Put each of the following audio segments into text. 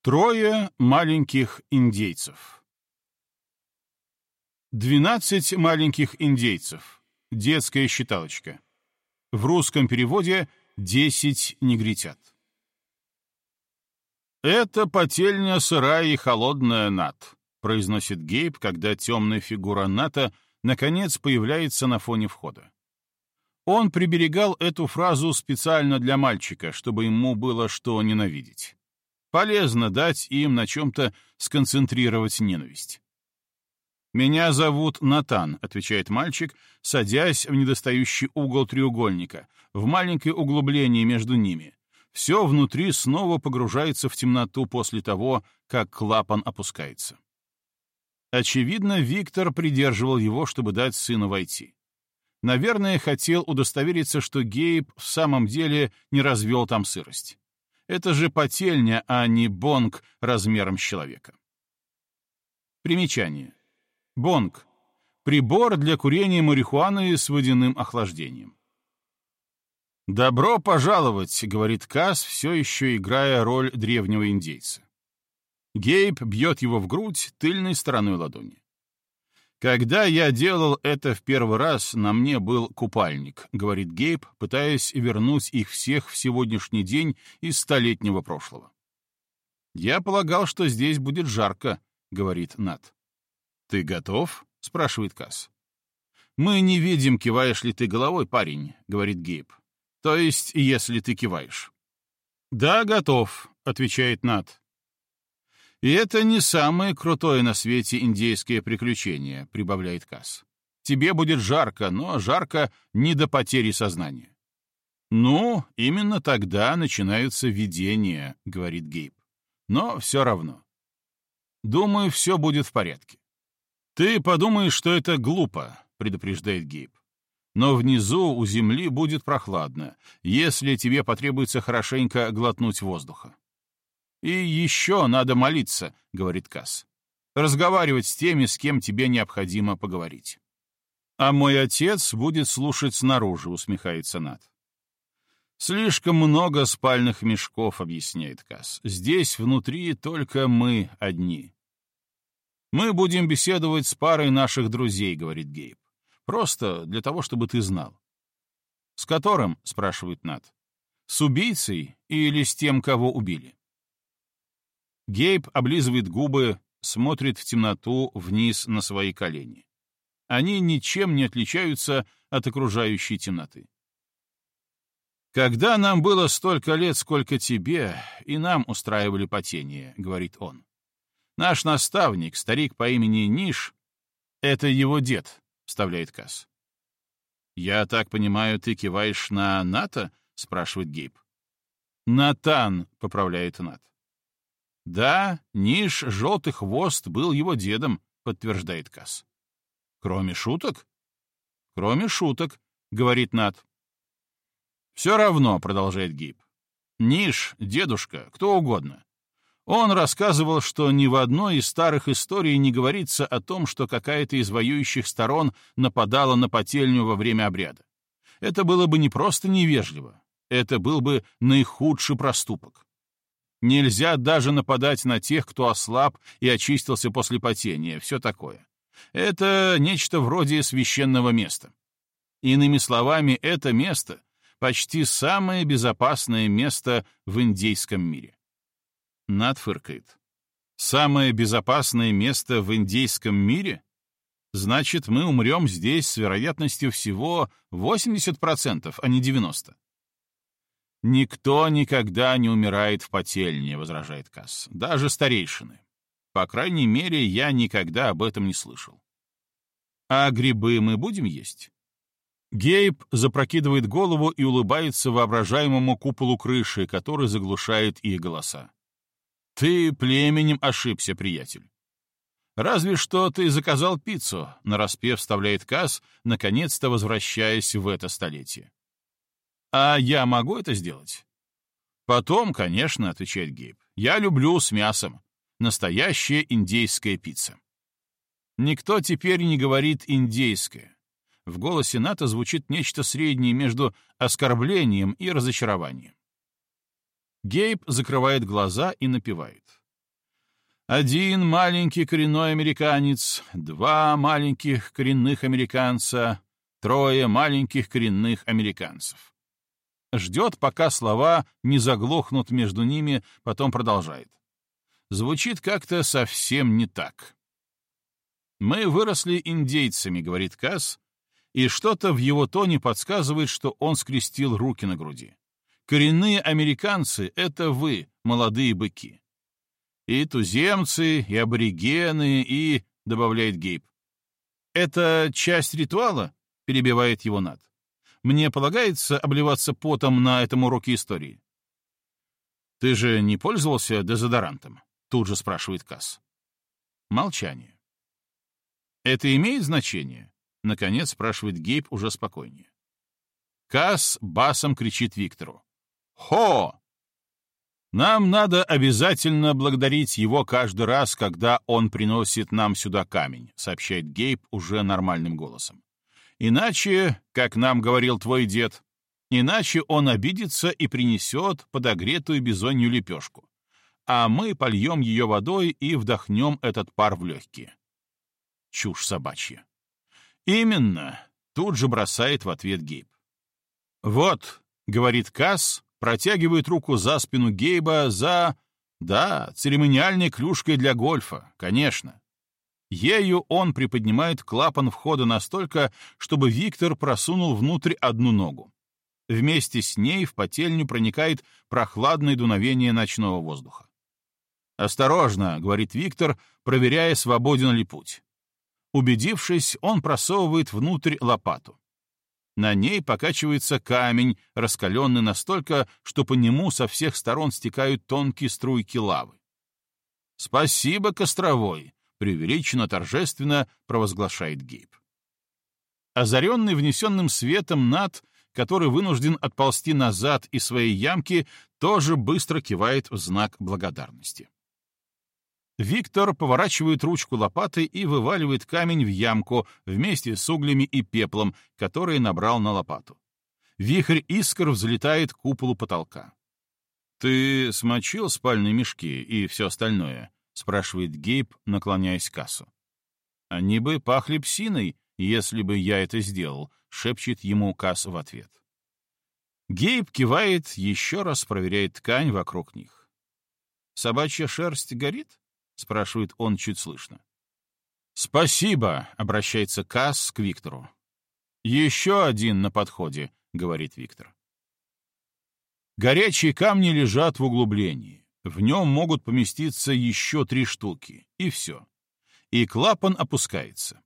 Трое маленьких индейцев. Двенадцать маленьких индейцев. Детская считалочка. В русском переводе «десять негритят». «Это потельня сырая и холодная, Нат», — произносит Гейб, когда темная фигура Ната наконец появляется на фоне входа. Он приберегал эту фразу специально для мальчика, чтобы ему было что ненавидеть. Полезно дать им на чем-то сконцентрировать ненависть. «Меня зовут Натан», — отвечает мальчик, садясь в недостающий угол треугольника, в маленькое углубление между ними. Все внутри снова погружается в темноту после того, как клапан опускается. Очевидно, Виктор придерживал его, чтобы дать сыну войти. Наверное, хотел удостовериться, что Гейб в самом деле не развел там сырость. Это же потельня, а не бонг размером с человека. Примечание. Бонг — прибор для курения марихуаны с водяным охлаждением. «Добро пожаловать», — говорит Касс, все еще играя роль древнего индейца. Гейб бьет его в грудь тыльной стороной ладони. «Когда я делал это в первый раз, на мне был купальник», — говорит Гейб, пытаясь вернуть их всех в сегодняшний день из столетнего прошлого. «Я полагал, что здесь будет жарко», — говорит Нат. «Ты готов?» — спрашивает Касс. «Мы не видим, киваешь ли ты головой, парень», — говорит Гейб. «То есть, если ты киваешь». «Да, готов», — отвечает Нат. «И это не самое крутое на свете индейское приключение», — прибавляет Касс. «Тебе будет жарко, но жарко не до потери сознания». «Ну, именно тогда начинаются видения», — говорит Гейб. «Но все равно. Думаю, все будет в порядке». «Ты подумаешь, что это глупо», — предупреждает Гейб. «Но внизу у земли будет прохладно, если тебе потребуется хорошенько глотнуть воздуха. «И еще надо молиться», — говорит Касс. «Разговаривать с теми, с кем тебе необходимо поговорить». «А мой отец будет слушать снаружи», — усмехается Над. «Слишком много спальных мешков», — объясняет Касс. «Здесь внутри только мы одни». «Мы будем беседовать с парой наших друзей», — говорит Гейб. «Просто для того, чтобы ты знал». «С которым?» — спрашивает Над. «С убийцей или с тем, кого убили?» Гейб облизывает губы, смотрит в темноту вниз на свои колени. Они ничем не отличаются от окружающей темноты. «Когда нам было столько лет, сколько тебе, и нам устраивали потение», — говорит он. «Наш наставник, старик по имени Ниш, — это его дед», — вставляет Касс. «Я так понимаю, ты киваешь на НАТО?» — спрашивает Гейб. «Натан», — поправляет Нат. Да, Ниш Желтый Хвост был его дедом, подтверждает Касс. Кроме шуток? Кроме шуток, говорит Нат. Все равно, продолжает Гиб. Ниш, дедушка, кто угодно. Он рассказывал, что ни в одной из старых историй не говорится о том, что какая-то из воюющих сторон нападала на потельню во время обряда. Это было бы не просто невежливо, это был бы наихудший проступок. Нельзя даже нападать на тех, кто ослаб и очистился после потения, все такое. Это нечто вроде священного места. Иными словами, это место — почти самое безопасное место в индейском мире. Над. Самое безопасное место в индейском мире? Значит, мы умрем здесь с вероятностью всего 80%, а не 90%. «Никто никогда не умирает в потельне», — возражает Касс. «Даже старейшины. По крайней мере, я никогда об этом не слышал». «А грибы мы будем есть?» Гейб запрокидывает голову и улыбается воображаемому куполу крыши, который заглушает их голоса. «Ты племенем ошибся, приятель». «Разве что ты заказал пиццу», — нараспев вставляет Касс, наконец-то возвращаясь в это столетие. А я могу это сделать? Потом, конечно, отвечает Гейб. Я люблю с мясом. Настоящая индейская пицца. Никто теперь не говорит «индейская». В голосе НАТО звучит нечто среднее между оскорблением и разочарованием. Гейб закрывает глаза и напевает. Один маленький коренной американец, два маленьких коренных американца, трое маленьких коренных американцев. Ждет, пока слова не заглохнут между ними, потом продолжает. Звучит как-то совсем не так. «Мы выросли индейцами», — говорит Касс, и что-то в его тоне подсказывает, что он скрестил руки на груди. «Коренные американцы — это вы, молодые быки. И туземцы, и аборигены, и...» — добавляет Гейб. «Это часть ритуала?» — перебивает его Над. «Мне полагается обливаться потом на этом уроке истории?» «Ты же не пользовался дезодорантом?» — тут же спрашивает Касс. Молчание. «Это имеет значение?» — наконец спрашивает Гейб уже спокойнее. Касс басом кричит Виктору. «Хо!» «Нам надо обязательно благодарить его каждый раз, когда он приносит нам сюда камень», — сообщает Гейб уже нормальным голосом. «Иначе, как нам говорил твой дед, иначе он обидится и принесет подогретую бизонью лепешку, а мы польем ее водой и вдохнем этот пар в легкие». Чушь собачья. «Именно», — тут же бросает в ответ Гейб. «Вот», — говорит Касс, протягивает руку за спину Гейба за... Да, церемониальной клюшкой для гольфа, конечно. Ею он приподнимает клапан входа настолько, чтобы Виктор просунул внутрь одну ногу. Вместе с ней в потельню проникает прохладное дуновение ночного воздуха. «Осторожно», — говорит Виктор, проверяя, свободен ли путь. Убедившись, он просовывает внутрь лопату. На ней покачивается камень, раскаленный настолько, что по нему со всех сторон стекают тонкие струйки лавы. «Спасибо, Костровой!» — преувеличенно торжественно провозглашает Гейб. Озаренный внесенным светом над, который вынужден отползти назад из своей ямки, тоже быстро кивает в знак благодарности. Виктор поворачивает ручку лопаты и вываливает камень в ямку вместе с углями и пеплом, который набрал на лопату. Вихрь искр взлетает к куполу потолка. «Ты смочил спальные мешки и все остальное?» — спрашивает Гейб, наклоняясь к кассу. «Они бы пахли псиной, если бы я это сделал», — шепчет ему Касс в ответ. Гейб кивает, еще раз проверяет ткань вокруг них. «Собачья шерсть горит?» — спрашивает он чуть слышно. «Спасибо», — обращается Касс к Виктору. «Еще один на подходе», — говорит Виктор. Горячие камни лежат в углублении. В нем могут поместиться еще три штуки, и все. И клапан опускается.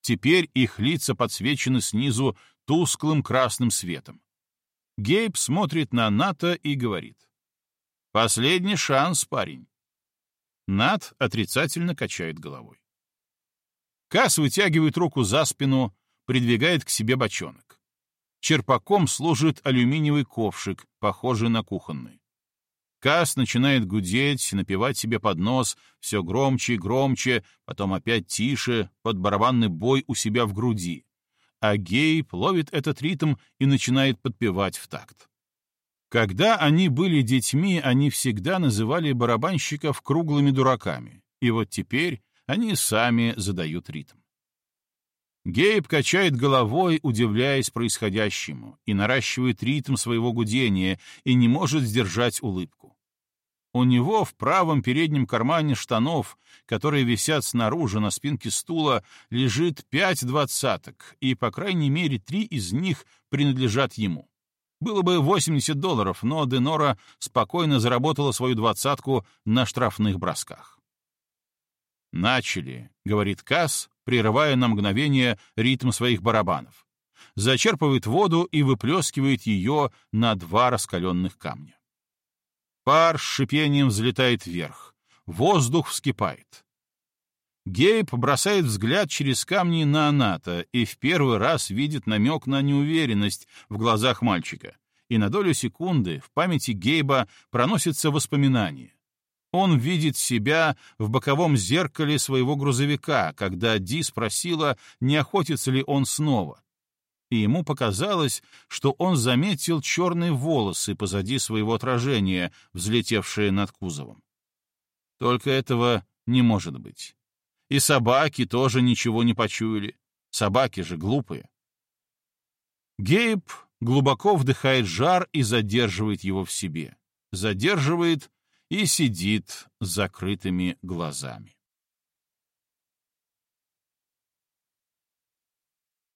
Теперь их лица подсвечены снизу тусклым красным светом. Гейб смотрит на НАТО и говорит. «Последний шанс, парень. Над отрицательно качает головой. Касс вытягивает руку за спину, придвигает к себе бочонок. Черпаком служит алюминиевый ковшик, похожий на кухонный. Касс начинает гудеть, напевать себе под нос, все громче и громче, потом опять тише, под барабанный бой у себя в груди. А Гейб ловит этот ритм и начинает подпевать в такт. Когда они были детьми, они всегда называли барабанщиков круглыми дураками, и вот теперь они сами задают ритм. Гейб качает головой, удивляясь происходящему, и наращивает ритм своего гудения, и не может сдержать улыбку. У него в правом переднем кармане штанов, которые висят снаружи на спинке стула, лежит пять двадцаток, и, по крайней мере, три из них принадлежат ему. Было бы 80 долларов, но Денора спокойно заработала свою двадцатку на штрафных бросках. «Начали», — говорит Касс, прерывая на мгновение ритм своих барабанов. Зачерпывает воду и выплескивает ее на два раскаленных камня. Пар с шипением взлетает вверх. Воздух вскипает. Гейб бросает взгляд через камни на Аната и в первый раз видит намек на неуверенность в глазах мальчика. И на долю секунды в памяти Гейба проносится воспоминание. Он видит себя в боковом зеркале своего грузовика, когда Ди спросила, не охотится ли он снова. И ему показалось, что он заметил черные волосы позади своего отражения, взлетевшие над кузовом. Только этого Не может быть. И собаки тоже ничего не почуяли. Собаки же глупые. Гейб глубоко вдыхает жар и задерживает его в себе. Задерживает и сидит с закрытыми глазами.